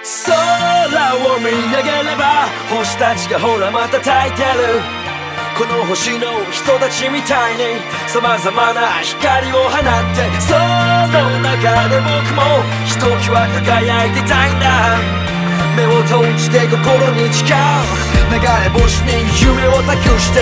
空を見上げれば星たちがほらまた焚いてる。この星の人たちみたいに様々な光を放ってその中で僕もひときわ輝いてたいんだ。目を閉じて心に誓う。流れ星に夢を託して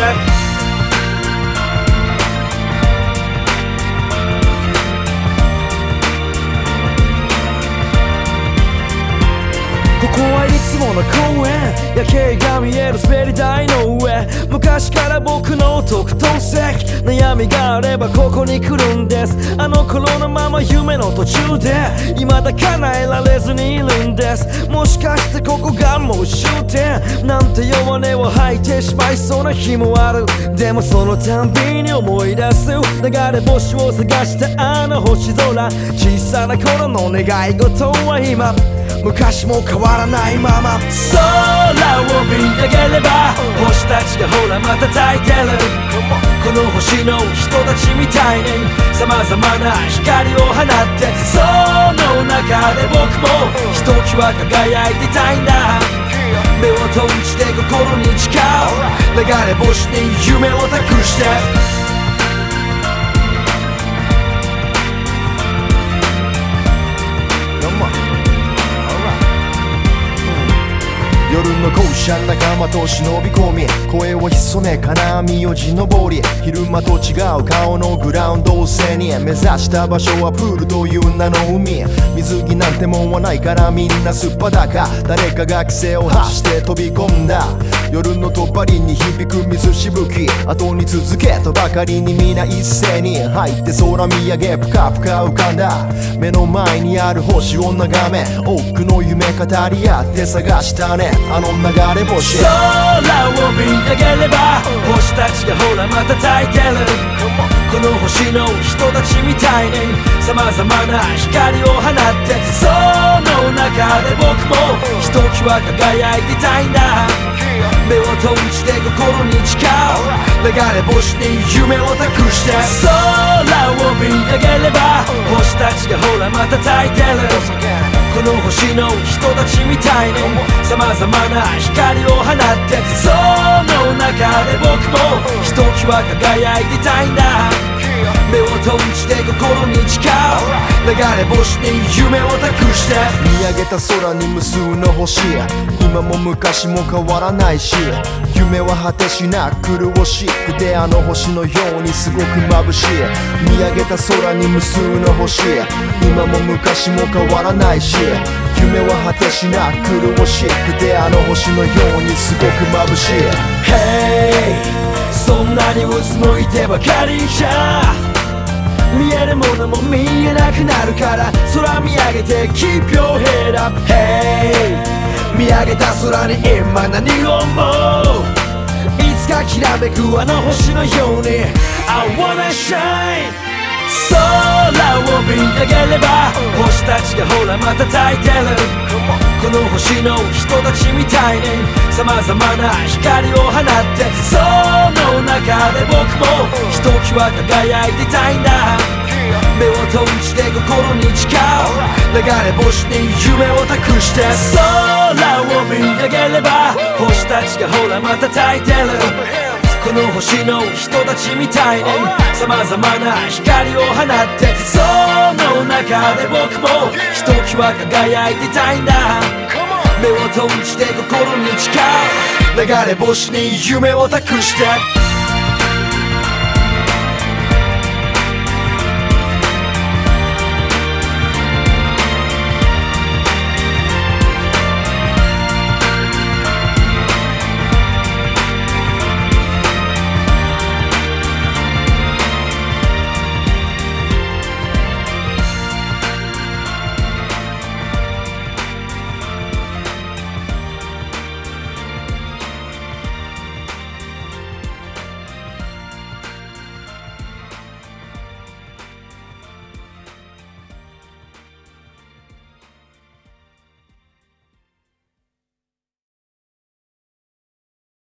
つもの公園夜景が見える滑り台の上。昔から僕の特等席悩みがあればここに来るんです。あの頃のまま夢の途中で未だ叶えられずにいるんです。もしかしてここがもう終点？なんて弱音を吐いてしまいそうな日もある。でもそのたんびに思い出す流れ星を探したあの星空。小さな頃の願い事は今昔も変わらないまま空を見上げれば星たちがほらまた焚いてるこの星の人たちみたいに様々な光を放ってその中で僕もひときわ輝いてたいんだ。目を閉じて心に誓う。流れ星に夢を託しての校舎仲間と忍び込み声を潜め金網を地登り。昼間と違う顔のグラウンドを背に。目指した場所はプールという名の海。水着なんてもんはないからみんなすっぱだか。誰かが規制を発して飛び込んだ。夜のとばりに響く水しぶき。後に続けとばかりに皆一斉に。入って空見上げぷかぷか浮かんだ。目の前にある星を眺め。多くの夢語り合って探したね。あの流れ星。空を見上げれば星たちがほらまた焚いてる。この星の人たちみたいに様々な光を放ってその中で僕もひときわ輝いてたいんだ目を閉じて心に誓う。流れ星に夢を託して。空を見上げれば星たちがほらまた焚いてる。この星の人たちみたいに。様々な光を放って。その中で僕もひときわ輝いてたいんだ。目を閉じて心に誓う。流れ星に夢を託して。見上げた空に無数の星今も昔も変わらないし。夢は果てしなく苦しくてあの星のようにすごく眩しい。見上げた空に無数の星今も昔も変わらないし。夢は果てしなく苦しくてあの星のようにすごく眩しい。Hey そんなにうつむいてばかりじゃ。見えるものも見えなくなるから空見上げて Keep your head up Hey 見上げた空に今何を思ういつかきらめくあの星のように I wanna shine 空を見上げれば星たちがほらまた焚いてる。この星の人たちみたいに様々な光を放ってその中で僕もひときわ輝いてたいんだ。目を閉じて心に誓う。流れ星に夢を託して。空を見上げれば星たちがほらまた焚いてる。この星の人たちみたいに様々な光を放ってその中で僕もひときわ輝いてたいんだ。目を閉じて心に誓う。流れ星に夢を託して。